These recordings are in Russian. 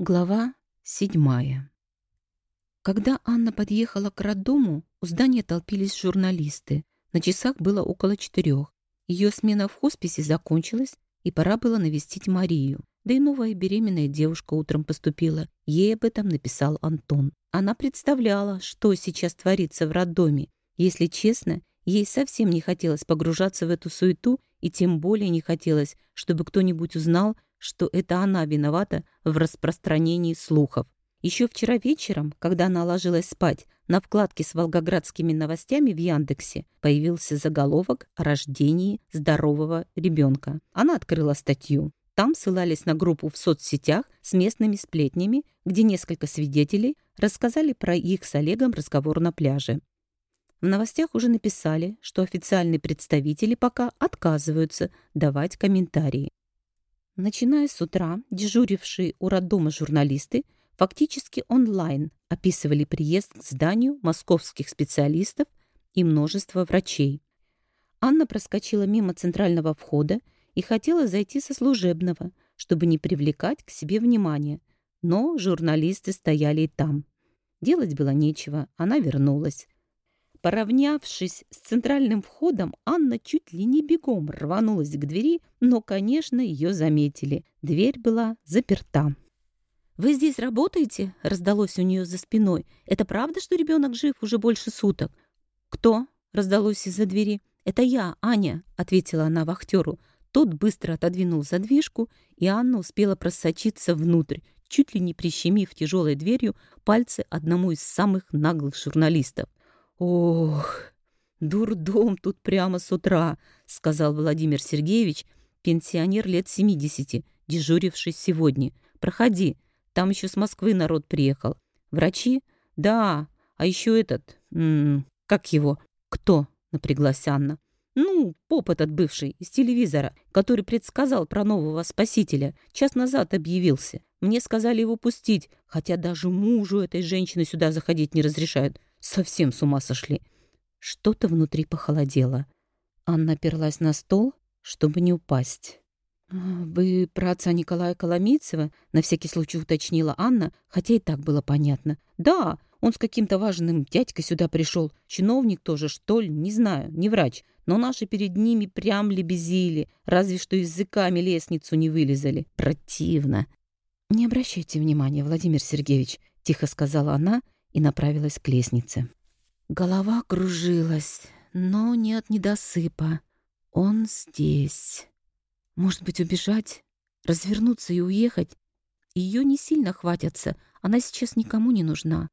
Глава седьмая. Когда Анна подъехала к роддому, у здания толпились журналисты. На часах было около четырех. Ее смена в хосписе закончилась, и пора было навестить Марию. Да и новая беременная девушка утром поступила. Ей об этом написал Антон. Она представляла, что сейчас творится в роддоме. Если честно, ей совсем не хотелось погружаться в эту суету, и тем более не хотелось, чтобы кто-нибудь узнал, что это она виновата в распространении слухов. Еще вчера вечером, когда она ложилась спать, на вкладке с волгоградскими новостями в Яндексе появился заголовок о рождении здорового ребенка. Она открыла статью. Там ссылались на группу в соцсетях с местными сплетнями, где несколько свидетелей рассказали про их с Олегом разговор на пляже. В новостях уже написали, что официальные представители пока отказываются давать комментарии. Начиная с утра, дежурившие у роддома журналисты фактически онлайн описывали приезд к зданию московских специалистов и множество врачей. Анна проскочила мимо центрального входа и хотела зайти со служебного, чтобы не привлекать к себе внимания, но журналисты стояли и там. Делать было нечего, она вернулась. Поравнявшись с центральным входом, Анна чуть ли не бегом рванулась к двери, но, конечно, ее заметили. Дверь была заперта. «Вы здесь работаете?» — раздалось у нее за спиной. «Это правда, что ребенок жив уже больше суток?» «Кто?» — раздалось из-за двери. «Это я, Аня», — ответила она вахтеру. Тот быстро отодвинул задвижку, и Анна успела просочиться внутрь, чуть ли не прищемив тяжелой дверью пальцы одному из самых наглых журналистов. «Ох, дурдом тут прямо с утра», — сказал Владимир Сергеевич, пенсионер лет 70, дежуривший сегодня. «Проходи, там еще с Москвы народ приехал. Врачи? Да, а еще этот... М -м, как его? Кто?» — напряглась Анна. «Ну, поп этот бывший, из телевизора, который предсказал про нового спасителя. Час назад объявился. Мне сказали его пустить, хотя даже мужу этой женщины сюда заходить не разрешают. Совсем с ума сошли. Что-то внутри похолодело. Анна оперлась на стол, чтобы не упасть. «А, «Вы про отца Николая Коломийцева?» — на всякий случай уточнила Анна, хотя и так было понятно. «Да, он с каким-то важным дядькой сюда пришел. Чиновник тоже, что ли, не знаю, не врач. Но наши перед ними прям лебезили, разве что языками лестницу не вылезали. Противно!» «Не обращайте внимания, Владимир Сергеевич», — тихо сказала она и направилась к лестнице. Голова кружилась, но не от недосыпа. Он здесь. Может быть, убежать, развернуться и уехать? Ее не сильно хватятся, она сейчас никому не нужна.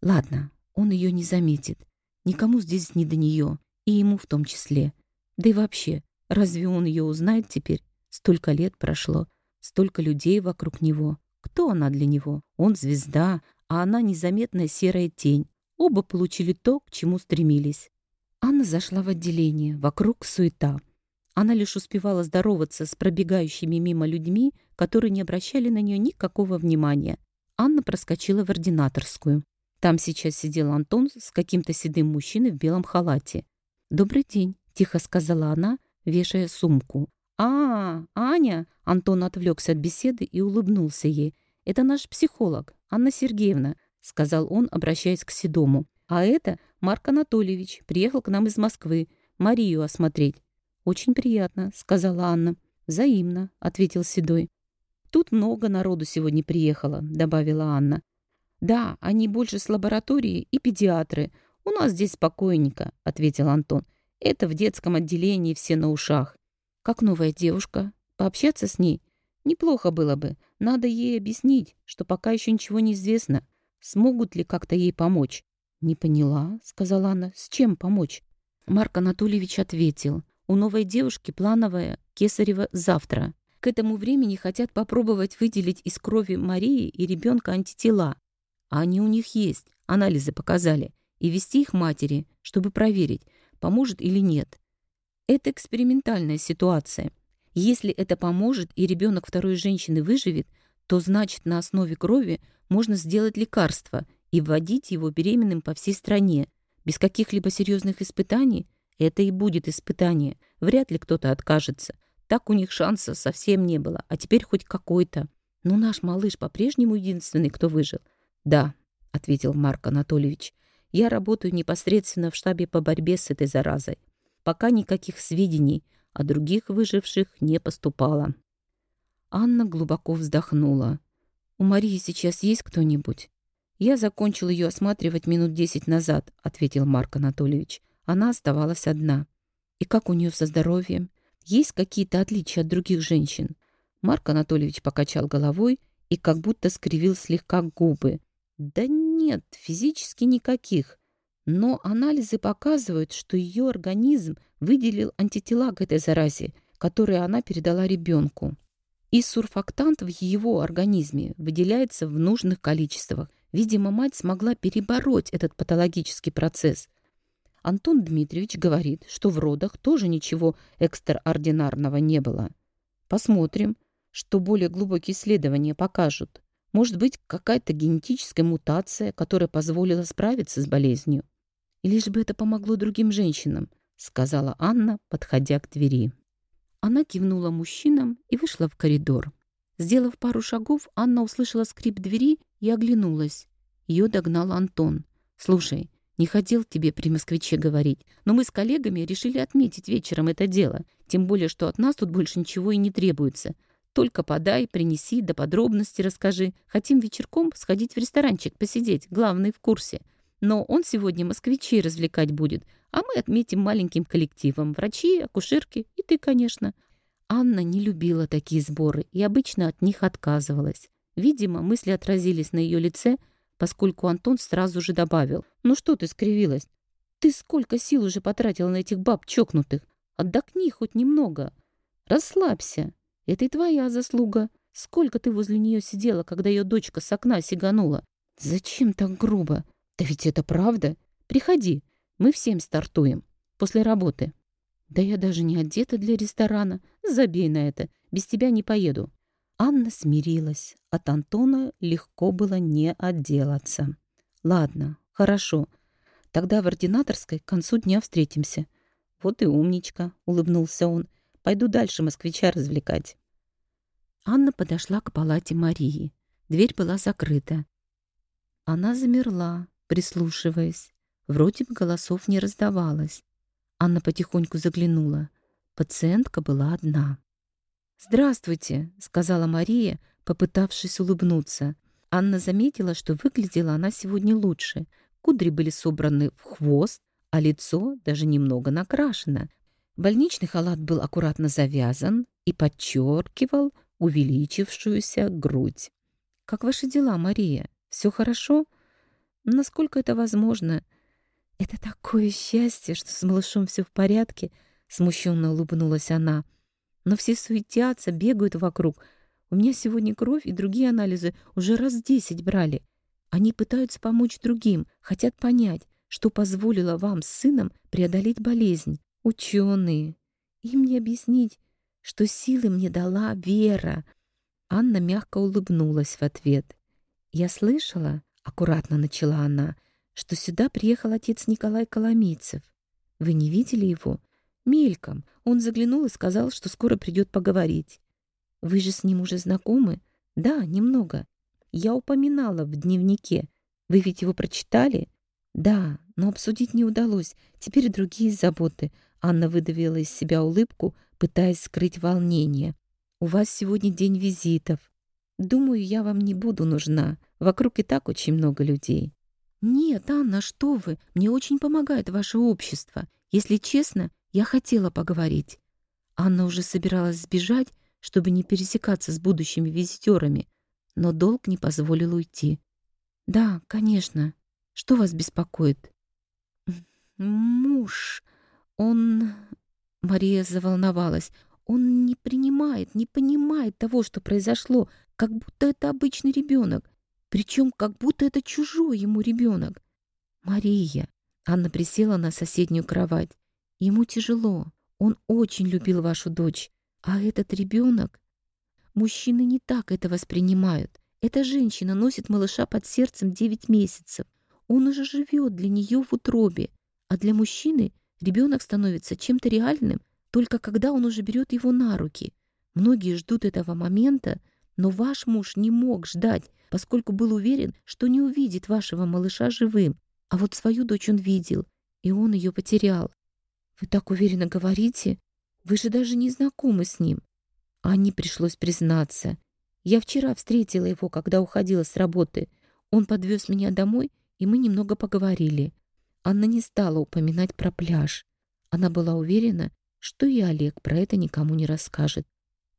Ладно, он ее не заметит. Никому здесь не до нее, и ему в том числе. Да и вообще, разве он ее узнает теперь? Столько лет прошло, столько людей вокруг него. Кто она для него? Он звезда, а она незаметная серая тень. Оба получили то, к чему стремились. Анна зашла в отделение. Вокруг суета. Она лишь успевала здороваться с пробегающими мимо людьми, которые не обращали на нее никакого внимания. Анна проскочила в ординаторскую. Там сейчас сидел Антон с каким-то седым мужчиной в белом халате. «Добрый день», — тихо сказала она, вешая сумку. «А, Аня!» — Антон отвлекся от беседы и улыбнулся ей. «Это наш психолог, Анна Сергеевна», — сказал он, обращаясь к Седому. «А это Марк Анатольевич, приехал к нам из Москвы, Марию осмотреть». «Очень приятно», — сказала Анна. «Взаимно», — ответил Седой. «Тут много народу сегодня приехало», — добавила Анна. «Да, они больше с лаборатории и педиатры. У нас здесь спокойненько», — ответил Антон. «Это в детском отделении все на ушах». «Как новая девушка? Пообщаться с ней?» Неплохо было бы. Надо ей объяснить, что пока еще ничего не известно. Смогут ли как-то ей помочь? «Не поняла», — сказала она. «С чем помочь?» Марк Анатольевич ответил. «У новой девушки плановая кесарева завтра. К этому времени хотят попробовать выделить из крови Марии и ребенка антитела. А они у них есть, анализы показали. И вести их матери, чтобы проверить, поможет или нет. Это экспериментальная ситуация. Если это поможет и ребенок второй женщины выживет, то значит на основе крови можно сделать лекарство и вводить его беременным по всей стране. Без каких-либо серьезных испытаний это и будет испытание. Вряд ли кто-то откажется. Так у них шанса совсем не было, а теперь хоть какой-то. Но наш малыш по-прежнему единственный, кто выжил. Да, ответил Марк Анатольевич. Я работаю непосредственно в штабе по борьбе с этой заразой. Пока никаких сведений о других выживших не поступало. Анна глубоко вздохнула. «У Марии сейчас есть кто-нибудь?» «Я закончил ее осматривать минут десять назад», — ответил Марк Анатольевич. Она оставалась одна. «И как у нее со здоровьем? Есть какие-то отличия от других женщин?» Марк Анатольевич покачал головой и как будто скривил слегка губы. «Да нет, физически никаких. Но анализы показывают, что ее организм выделил антитела к этой заразе, которые она передала ребенку. И сурфактант в его организме выделяется в нужных количествах. Видимо, мать смогла перебороть этот патологический процесс. Антон Дмитриевич говорит, что в родах тоже ничего экстраординарного не было. Посмотрим, что более глубокие исследования покажут. Может быть, какая-то генетическая мутация, которая позволила справиться с болезнью. И лишь бы это помогло другим женщинам, сказала Анна, подходя к двери. Она кивнула мужчинам и вышла в коридор. Сделав пару шагов, Анна услышала скрип двери и оглянулась. Ее догнал Антон. «Слушай, не хотел тебе при москвиче говорить, но мы с коллегами решили отметить вечером это дело, тем более, что от нас тут больше ничего и не требуется. Только подай, принеси, до подробности расскажи. Хотим вечерком сходить в ресторанчик, посидеть, главный в курсе. Но он сегодня москвичей развлекать будет, а мы отметим маленьким коллективом. Врачи, акушерки и ты, конечно. Анна не любила такие сборы и обычно от них отказывалась. Видимо, мысли отразились на ее лице, поскольку Антон сразу же добавил. «Ну что ты скривилась? Ты сколько сил уже потратила на этих баб чокнутых? Отдохни хоть немного. Расслабься. Это и твоя заслуга. Сколько ты возле нее сидела, когда ее дочка с окна сиганула? Зачем так грубо? Да ведь это правда. Приходи, мы всем стартуем. После работы. Да я даже не одета для ресторана. Забей на это. Без тебя не поеду. Анна смирилась. От Антона легко было не отделаться. Ладно, хорошо. Тогда в ординаторской к концу дня встретимся. Вот и умничка, улыбнулся он. Пойду дальше москвича развлекать. Анна подошла к палате Марии. Дверь была закрыта. Она замерла, прислушиваясь. Вроде бы голосов не раздавалось. Анна потихоньку заглянула. Пациентка была одна. «Здравствуйте», — сказала Мария, попытавшись улыбнуться. Анна заметила, что выглядела она сегодня лучше. Кудри были собраны в хвост, а лицо даже немного накрашено. Больничный халат был аккуратно завязан и подчеркивал увеличившуюся грудь. «Как ваши дела, Мария? Все хорошо?» Насколько это возможно. Это такое счастье, что с малышом все в порядке, смущенно улыбнулась она. Но все суетятся, бегают вокруг. У меня сегодня кровь и другие анализы уже раз десять брали. Они пытаются помочь другим, хотят понять, что позволило вам с сыном преодолеть болезнь. Ученые. Им не объяснить, что силы мне дала Вера. Анна мягко улыбнулась в ответ. Я слышала, — аккуратно начала она, — что сюда приехал отец Николай Коломийцев. Вы не видели его? Мельком. Он заглянул и сказал, что скоро придет поговорить. Вы же с ним уже знакомы? Да, немного. Я упоминала в дневнике. Вы ведь его прочитали? Да, но обсудить не удалось. Теперь другие заботы. Анна выдавила из себя улыбку, пытаясь скрыть волнение. У вас сегодня день визитов. Думаю, я вам не буду нужна. Вокруг и так очень много людей. Нет, Анна, что вы? Мне очень помогает ваше общество. Если честно, я хотела поговорить. Анна уже собиралась сбежать, чтобы не пересекаться с будущими визитерами, но долг не позволил уйти. Да, конечно. Что вас беспокоит? Муж. Он... Мария заволновалась. Он не принимает, не понимает того, что произошло, как будто это обычный ребенок. Причем как будто это чужой ему ребенок. Мария. Анна присела на соседнюю кровать. Ему тяжело. Он очень любил вашу дочь. А этот ребенок... Мужчины не так это воспринимают. Эта женщина носит малыша под сердцем 9 месяцев. Он уже живет для нее в утробе. А для мужчины ребенок становится чем-то реальным, только когда он уже берет его на руки. Многие ждут этого момента, Но ваш муж не мог ждать, поскольку был уверен, что не увидит вашего малыша живым. А вот свою дочь он видел, и он ее потерял. Вы так уверенно говорите? Вы же даже не знакомы с ним. Анне пришлось признаться. Я вчера встретила его, когда уходила с работы. Он подвез меня домой, и мы немного поговорили. Анна не стала упоминать про пляж. Она была уверена, что и Олег про это никому не расскажет.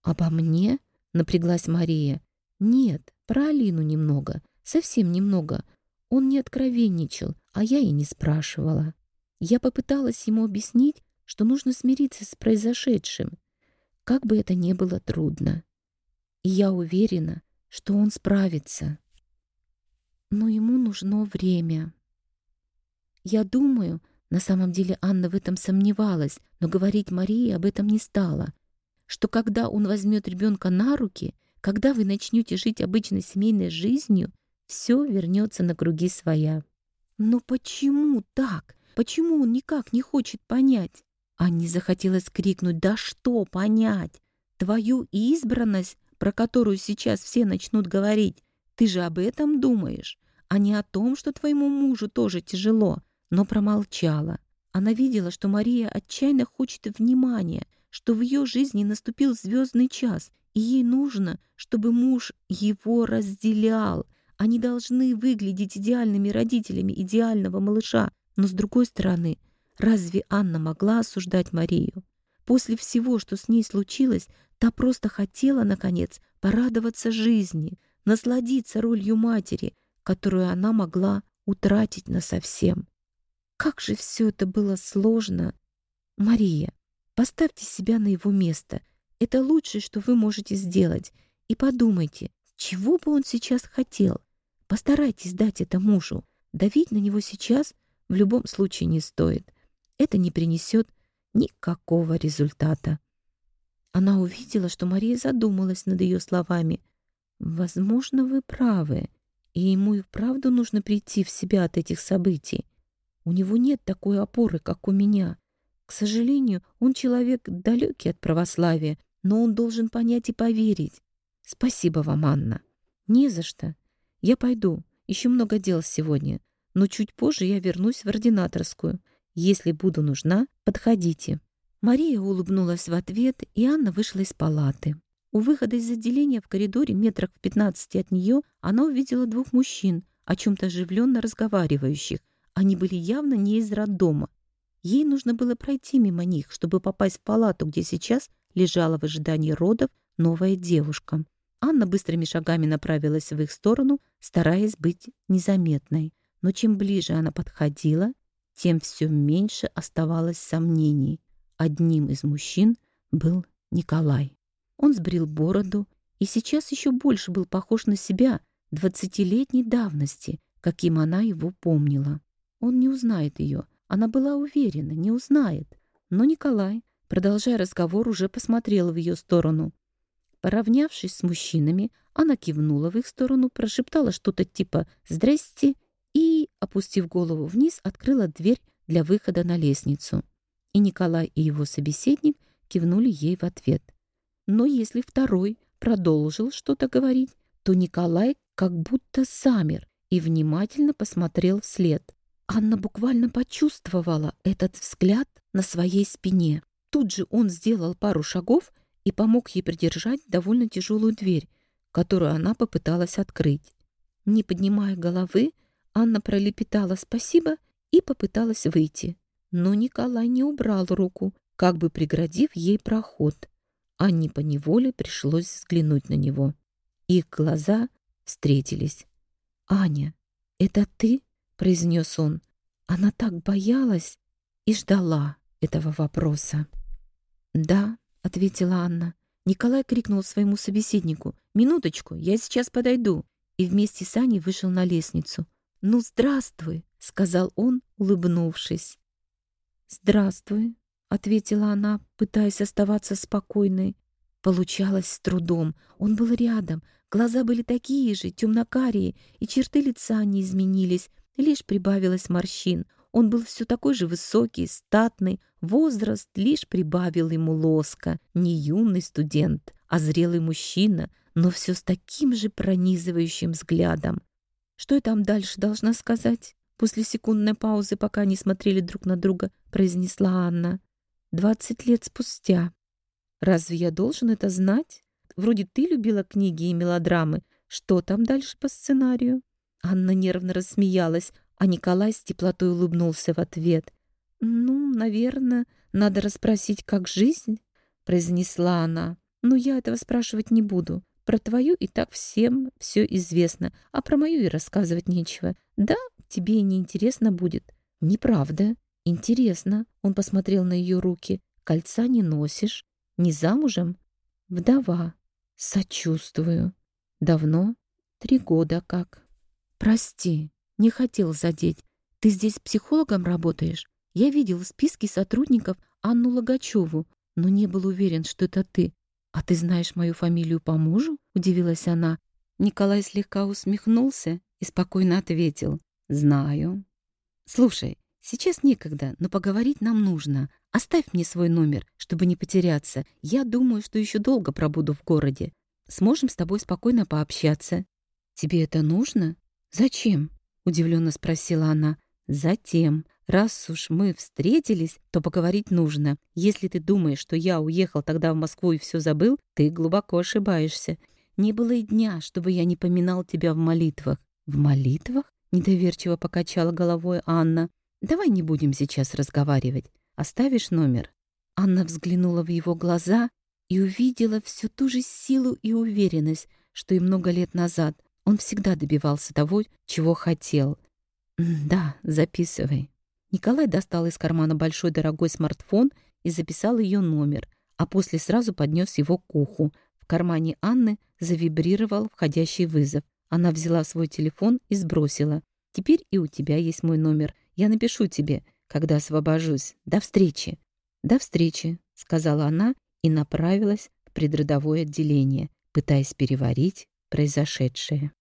«Обо мне?» — напряглась Мария. «Нет, про Алину немного, совсем немного. Он не откровенничал, а я и не спрашивала. Я попыталась ему объяснить, что нужно смириться с произошедшим, как бы это ни было трудно. И я уверена, что он справится. Но ему нужно время. Я думаю, на самом деле Анна в этом сомневалась, но говорить Марии об этом не стала, что когда он возьмет ребенка на руки, когда вы начнете жить обычной семейной жизнью, все вернется на круги своя. Но почему так? Почему он никак не хочет понять? Анне захотелось крикнуть «Да что понять? Твою избранность, про которую сейчас все начнут говорить, ты же об этом думаешь, а не о том, что твоему мужу тоже тяжело» но промолчала. Она видела, что Мария отчаянно хочет внимания, что в ее жизни наступил звездный час, и ей нужно, чтобы муж его разделял. Они должны выглядеть идеальными родителями идеального малыша. Но с другой стороны, разве Анна могла осуждать Марию? После всего, что с ней случилось, та просто хотела, наконец, порадоваться жизни, насладиться ролью матери, которую она могла утратить насовсем. Как же все это было сложно. Мария, поставьте себя на его место. Это лучшее, что вы можете сделать. И подумайте, чего бы он сейчас хотел. Постарайтесь дать это мужу. Давить на него сейчас в любом случае не стоит. Это не принесет никакого результата. Она увидела, что Мария задумалась над ее словами. «Возможно, вы правы, и ему и вправду нужно прийти в себя от этих событий. У него нет такой опоры, как у меня. К сожалению, он человек далекий от православия, но он должен понять и поверить. Спасибо вам, Анна. Не за что. Я пойду. Еще много дел сегодня. Но чуть позже я вернусь в ординаторскую. Если буду нужна, подходите». Мария улыбнулась в ответ, и Анна вышла из палаты. У выхода из отделения в коридоре метрах в пятнадцати от нее она увидела двух мужчин, о чем-то оживленно разговаривающих, они были явно не из роддома. Ей нужно было пройти мимо них, чтобы попасть в палату, где сейчас лежала в ожидании родов новая девушка. Анна быстрыми шагами направилась в их сторону, стараясь быть незаметной. Но чем ближе она подходила, тем все меньше оставалось сомнений. Одним из мужчин был Николай. Он сбрил бороду и сейчас еще больше был похож на себя двадцатилетней давности, каким она его помнила. Он не узнает ее. Она была уверена, не узнает. Но Николай, продолжая разговор, уже посмотрел в ее сторону. Поравнявшись с мужчинами, она кивнула в их сторону, прошептала что-то типа «Здрасте» и, опустив голову вниз, открыла дверь для выхода на лестницу. И Николай и его собеседник кивнули ей в ответ. Но если второй продолжил что-то говорить, то Николай как будто замер и внимательно посмотрел вслед. Анна буквально почувствовала этот взгляд на своей спине. Тут же он сделал пару шагов и помог ей придержать довольно тяжелую дверь, которую она попыталась открыть. Не поднимая головы, Анна пролепетала «спасибо» и попыталась выйти. Но Николай не убрал руку, как бы преградив ей проход. Анне поневоле пришлось взглянуть на него. Их глаза встретились. «Аня, это ты?» — произнес он. Она так боялась и ждала этого вопроса. «Да», — ответила Анна. Николай крикнул своему собеседнику. «Минуточку, я сейчас подойду». И вместе с Аней вышел на лестницу. «Ну, здравствуй», — сказал он, улыбнувшись. «Здравствуй», — ответила она, пытаясь оставаться спокойной. Получалось с трудом. Он был рядом. Глаза были такие же, темно-карие, и черты лица не изменились, лишь прибавилось морщин. Он был все такой же высокий, статный, возраст лишь прибавил ему лоска. Не юный студент, а зрелый мужчина, но все с таким же пронизывающим взглядом. «Что я там дальше должна сказать?» После секундной паузы, пока они смотрели друг на друга, произнесла Анна. «Двадцать лет спустя. Разве я должен это знать? Вроде ты любила книги и мелодрамы. Что там дальше по сценарию?» Анна нервно рассмеялась, а Николай с теплотой улыбнулся в ответ. «Ну, наверное, надо расспросить, как жизнь?» — произнесла она. «Но я этого спрашивать не буду. Про твою и так всем все известно, а про мою и рассказывать нечего. Да, тебе и не интересно будет». «Неправда. Интересно». Он посмотрел на ее руки. «Кольца не носишь? Не замужем?» «Вдова. Сочувствую. Давно? Три года как». «Прости, не хотел задеть. Ты здесь психологом работаешь? Я видел в списке сотрудников Анну Логачеву, но не был уверен, что это ты. «А ты знаешь мою фамилию по мужу?» — удивилась она. Николай слегка усмехнулся и спокойно ответил. «Знаю». «Слушай, сейчас некогда, но поговорить нам нужно. Оставь мне свой номер, чтобы не потеряться. Я думаю, что еще долго пробуду в городе. Сможем с тобой спокойно пообщаться». «Тебе это нужно? Зачем?» — удивленно спросила она. «Затем. Раз уж мы встретились, то поговорить нужно. Если ты думаешь, что я уехал тогда в Москву и все забыл, ты глубоко ошибаешься. Не было и дня, чтобы я не поминал тебя в молитвах». «В молитвах?» — недоверчиво покачала головой Анна. «Давай не будем сейчас разговаривать. Оставишь номер?» Анна взглянула в его глаза и увидела всю ту же силу и уверенность, что и много лет назад. Он всегда добивался того, чего хотел. «Да, записывай». Николай достал из кармана большой дорогой смартфон и записал ее номер, а после сразу поднес его к уху. В кармане Анны завибрировал входящий вызов. Она взяла свой телефон и сбросила. «Теперь и у тебя есть мой номер. Я напишу тебе, когда освобожусь. До встречи!» «До встречи», — сказала она и направилась в предродовое отделение, пытаясь переварить произошедшее.